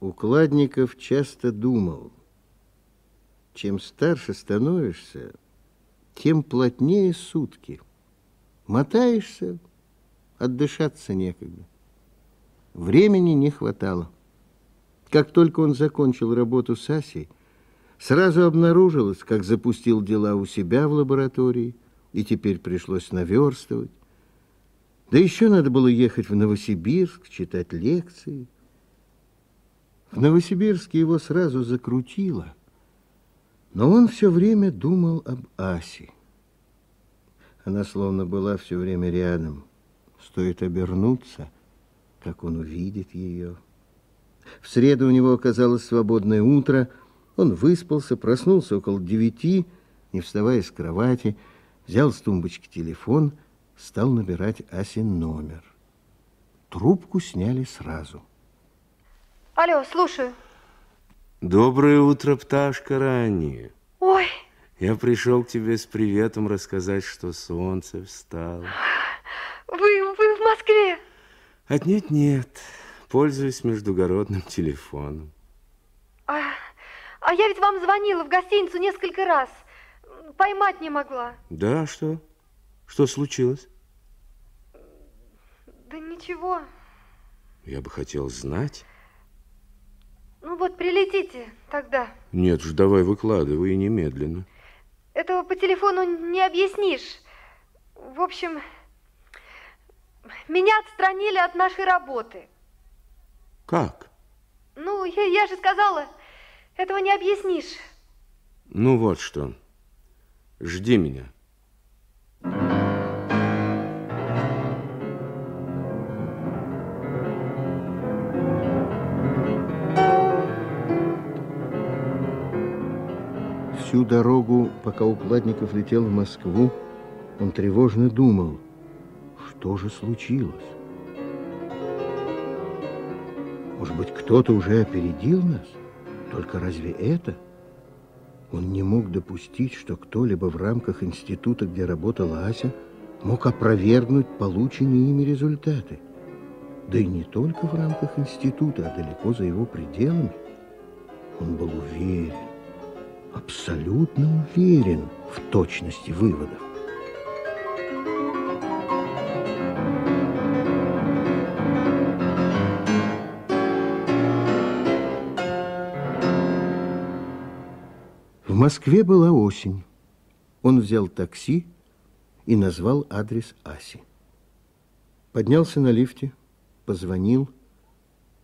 Укладников часто думал, чем старше становишься, тем плотнее сутки. Мотаешься, отдышаться некогда. Времени не хватало. Как только он закончил работу с Асей, сразу обнаружилось, как запустил дела у себя в лаборатории, и теперь пришлось наверстывать. Да еще надо было ехать в Новосибирск, читать лекции. В Новосибирске его сразу закрутило, но он все время думал об Асе. Она словно была все время рядом. Стоит обернуться, как он увидит ее. В среду у него оказалось свободное утро. Он выспался, проснулся около девяти, не вставая с кровати, взял с тумбочки телефон, стал набирать Асин номер. Трубку сняли сразу. Алло, слушаю. Доброе утро, пташка ранее. Ой. Я пришел к тебе с приветом рассказать, что солнце встало. Вы, вы в Москве? Отнюдь нет. Пользуюсь междугородным телефоном. А, а я ведь вам звонила в гостиницу несколько раз. Поймать не могла. Да, что? Что случилось? Да ничего. Я бы хотел знать. Вот, прилетите тогда. Нет уж, давай выкладывай немедленно. Этого по телефону не объяснишь. В общем, меня отстранили от нашей работы. Как? Ну, я, я же сказала, этого не объяснишь. Ну вот что. Жди меня. Всю дорогу, пока Укладников летел в Москву, он тревожно думал, что же случилось. Может быть, кто-то уже опередил нас? Только разве это? Он не мог допустить, что кто-либо в рамках института, где работала Ася, мог опровергнуть полученные ими результаты. Да и не только в рамках института, а далеко за его пределами. Он был уверен, абсолютно уверен в точности выводов. В Москве была осень. Он взял такси и назвал адрес Аси. Поднялся на лифте, позвонил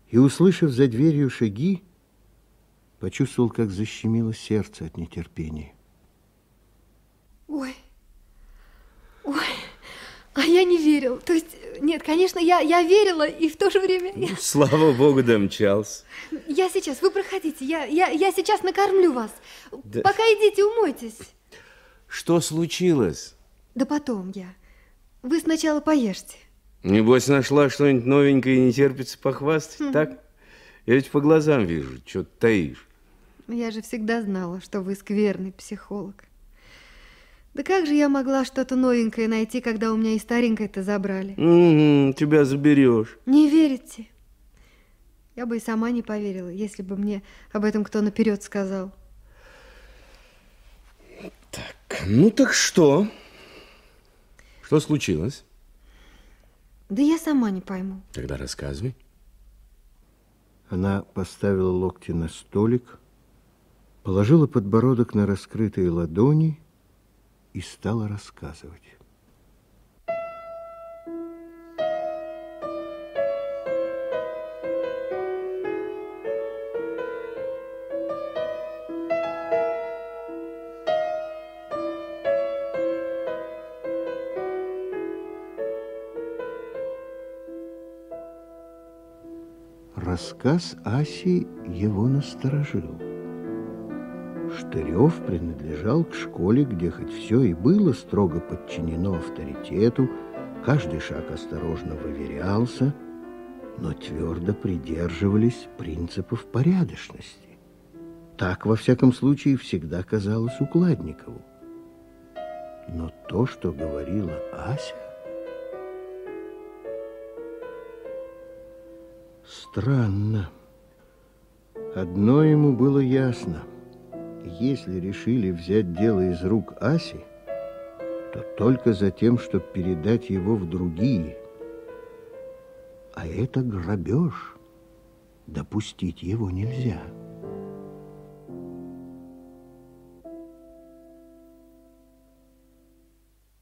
и, услышав за дверью шаги, Почувствовал, как защемило сердце от нетерпения. Ой, ой, а я не верил. То есть, нет, конечно, я, я верила, и в то же время... Ну, слава богу, домчался. Я сейчас, вы проходите, я, я, я сейчас накормлю вас. Да. Пока идите, умойтесь. Что случилось? Да потом я. Вы сначала поешьте. Небось, нашла что-нибудь новенькое и не терпится похвастать, mm -hmm. так? Я ведь по глазам вижу, что ты таишь. Я же всегда знала, что вы скверный психолог. Да как же я могла что-то новенькое найти, когда у меня и старенькое-то забрали? Угу, тебя заберешь. Не верите? Я бы и сама не поверила, если бы мне об этом кто наперед сказал. Так, ну так что? Что случилось? Да я сама не пойму. Тогда рассказывай. Она поставила локти на столик, положила подбородок на раскрытые ладони и стала рассказывать. Рассказ Аси его насторожил. Штырев принадлежал к школе, где хоть все и было строго подчинено авторитету, каждый шаг осторожно выверялся, но твердо придерживались принципов порядочности. Так, во всяком случае, всегда казалось Укладникову. Но то, что говорила Ася, странно. Одно ему было ясно. Если решили взять дело из рук Аси, то только за тем, чтобы передать его в другие. А это грабеж. Допустить его нельзя.